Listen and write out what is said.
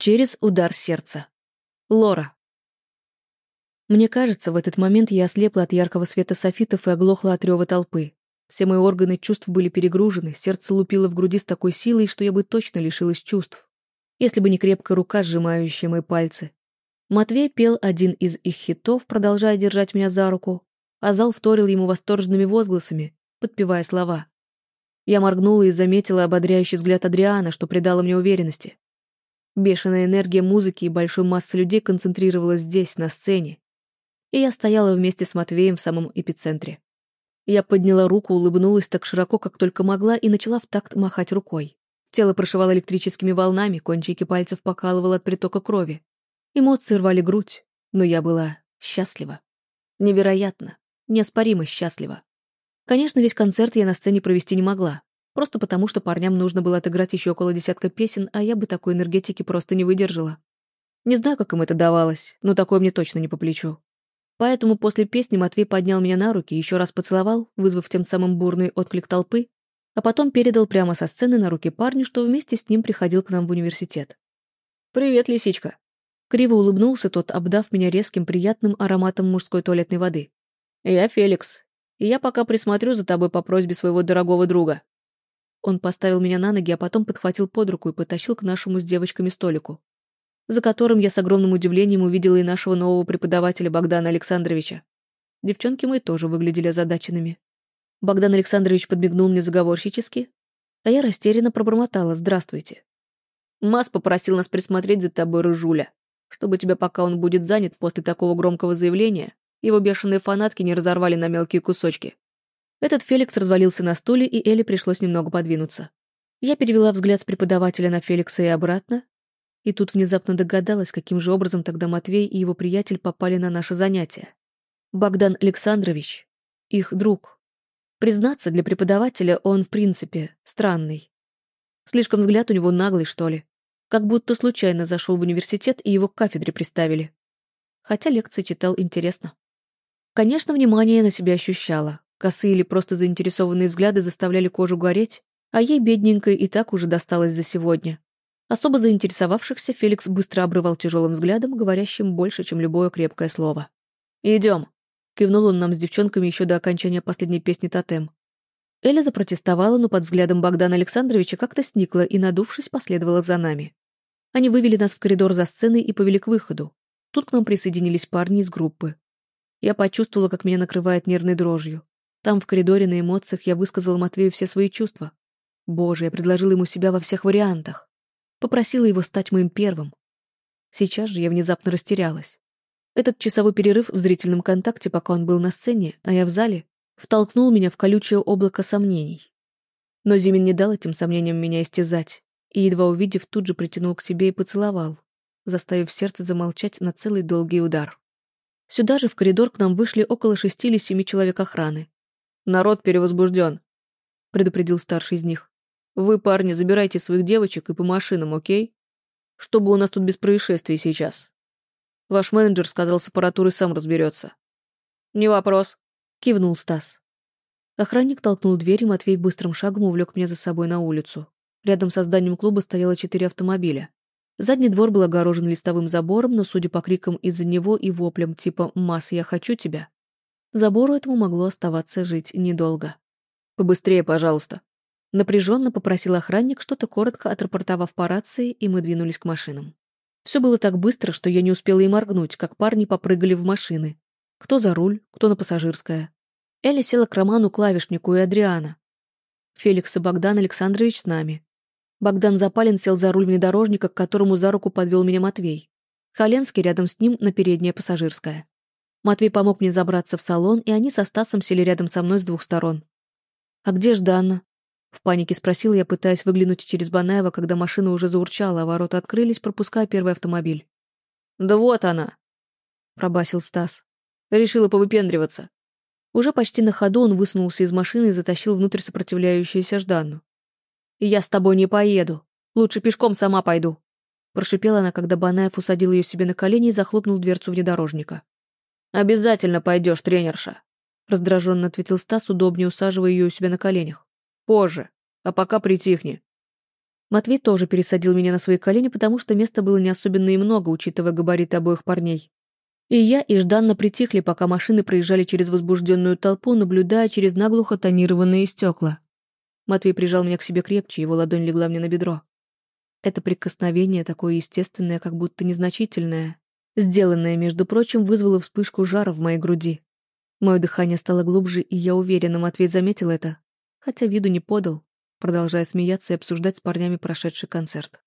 Через удар сердца. Лора. Мне кажется, в этот момент я ослепла от яркого света софитов и оглохла от рева толпы. Все мои органы чувств были перегружены, сердце лупило в груди с такой силой, что я бы точно лишилась чувств. Если бы не крепкая рука, сжимающая мои пальцы. Матвей пел один из их хитов, продолжая держать меня за руку, а зал вторил ему восторженными возгласами, подпевая слова. Я моргнула и заметила ободряющий взгляд Адриана, что придало мне уверенности. Бешеная энергия музыки и большой массы людей концентрировалась здесь, на сцене. И я стояла вместе с Матвеем в самом эпицентре. Я подняла руку, улыбнулась так широко, как только могла, и начала в такт махать рукой. Тело прошивало электрическими волнами, кончики пальцев покалывало от притока крови. Эмоции рвали грудь, но я была счастлива. Невероятно, неоспоримо счастлива. Конечно, весь концерт я на сцене провести не могла. Просто потому, что парням нужно было отыграть еще около десятка песен, а я бы такой энергетики просто не выдержала. Не знаю, как им это давалось, но такое мне точно не по плечу. Поэтому после песни Матвей поднял меня на руки, еще раз поцеловал, вызвав тем самым бурный отклик толпы, а потом передал прямо со сцены на руки парню, что вместе с ним приходил к нам в университет. «Привет, лисичка!» Криво улыбнулся тот, обдав меня резким приятным ароматом мужской туалетной воды. «Я Феликс, и я пока присмотрю за тобой по просьбе своего дорогого друга». Он поставил меня на ноги, а потом подхватил под руку и потащил к нашему с девочками столику, за которым я с огромным удивлением увидела и нашего нового преподавателя Богдана Александровича. Девчонки мои тоже выглядели озадаченными. Богдан Александрович подмигнул мне заговорщически, а я растерянно пробормотала «Здравствуйте». «Мас попросил нас присмотреть за тобой, Рыжуля, чтобы тебя, пока он будет занят после такого громкого заявления, его бешеные фанатки не разорвали на мелкие кусочки. Этот Феликс развалился на стуле, и Элли пришлось немного подвинуться. Я перевела взгляд с преподавателя на Феликса и обратно, и тут внезапно догадалась, каким же образом тогда Матвей и его приятель попали на наше занятие. Богдан Александрович, их друг. Признаться, для преподавателя он, в принципе, странный. Слишком взгляд у него наглый, что ли. Как будто случайно зашел в университет и его к кафедре приставили. Хотя лекции читал интересно. Конечно, внимание на себя ощущала. Косые или просто заинтересованные взгляды заставляли кожу гореть, а ей, бедненькой, и так уже досталось за сегодня. Особо заинтересовавшихся Феликс быстро обрывал тяжелым взглядом, говорящим больше, чем любое крепкое слово. «Идем», — кивнул он нам с девчонками еще до окончания последней песни «Тотем». Эля запротестовала, но под взглядом Богдана Александровича как-то сникла и, надувшись, последовала за нами. Они вывели нас в коридор за сценой и повели к выходу. Тут к нам присоединились парни из группы. Я почувствовала, как меня накрывает нервной дрожью. Там, в коридоре, на эмоциях, я высказала Матвею все свои чувства. Боже, я предложила ему себя во всех вариантах. Попросила его стать моим первым. Сейчас же я внезапно растерялась. Этот часовой перерыв в зрительном контакте, пока он был на сцене, а я в зале, втолкнул меня в колючее облако сомнений. Но Зимин не дал этим сомнениям меня истязать, и, едва увидев, тут же притянул к себе и поцеловал, заставив сердце замолчать на целый долгий удар. Сюда же в коридор к нам вышли около шести или семи человек охраны, Народ перевозбужден», — предупредил старший из них. «Вы, парни, забирайте своих девочек и по машинам, окей? Чтобы у нас тут без происшествий сейчас. Ваш менеджер сказал, с аппаратурой сам разберется». «Не вопрос», — кивнул Стас. Охранник толкнул дверь, и Матвей быстрым шагом увлек меня за собой на улицу. Рядом со зданием клуба стояло четыре автомобиля. Задний двор был огорожен листовым забором, но, судя по крикам из-за него и воплям типа «Масс, я хочу тебя», Забору этому могло оставаться жить недолго. «Побыстрее, пожалуйста». Напряженно попросил охранник, что-то коротко отрапортовав по рации, и мы двинулись к машинам. Все было так быстро, что я не успела и моргнуть, как парни попрыгали в машины. Кто за руль, кто на пассажирское. Эля села к Роману, клавишнику и Адриана. Феликс и Богдан Александрович с нами. Богдан Запалин сел за руль внедорожника, к которому за руку подвел меня Матвей. Халенский рядом с ним на переднее пассажирское. Матвей помог мне забраться в салон, и они со Стасом сели рядом со мной с двух сторон. «А где Жданна?» В панике спросил я, пытаясь выглянуть через Банаева, когда машина уже заурчала, а ворота открылись, пропуская первый автомобиль. «Да вот она!» — пробасил Стас. Решила повыпендриваться. Уже почти на ходу он высунулся из машины и затащил внутрь сопротивляющуюся Жданну. «Я с тобой не поеду. Лучше пешком сама пойду», — прошипела она, когда Банаев усадил ее себе на колени и захлопнул дверцу внедорожника. «Обязательно пойдешь, тренерша», — раздраженно ответил Стас, удобнее усаживая ее у себя на коленях. «Позже, а пока притихни». Матвей тоже пересадил меня на свои колени, потому что места было не особенно и много, учитывая габариты обоих парней. И я, и Жданна притихли, пока машины проезжали через возбужденную толпу, наблюдая через наглухо тонированные стекла. Матвей прижал меня к себе крепче, его ладонь легла мне на бедро. Это прикосновение, такое естественное, как будто незначительное, сделанное, между прочим, вызвало вспышку жара в моей груди. Мое дыхание стало глубже, и я уверена, Матвей заметил это, хотя виду не подал, продолжая смеяться и обсуждать с парнями прошедший концерт.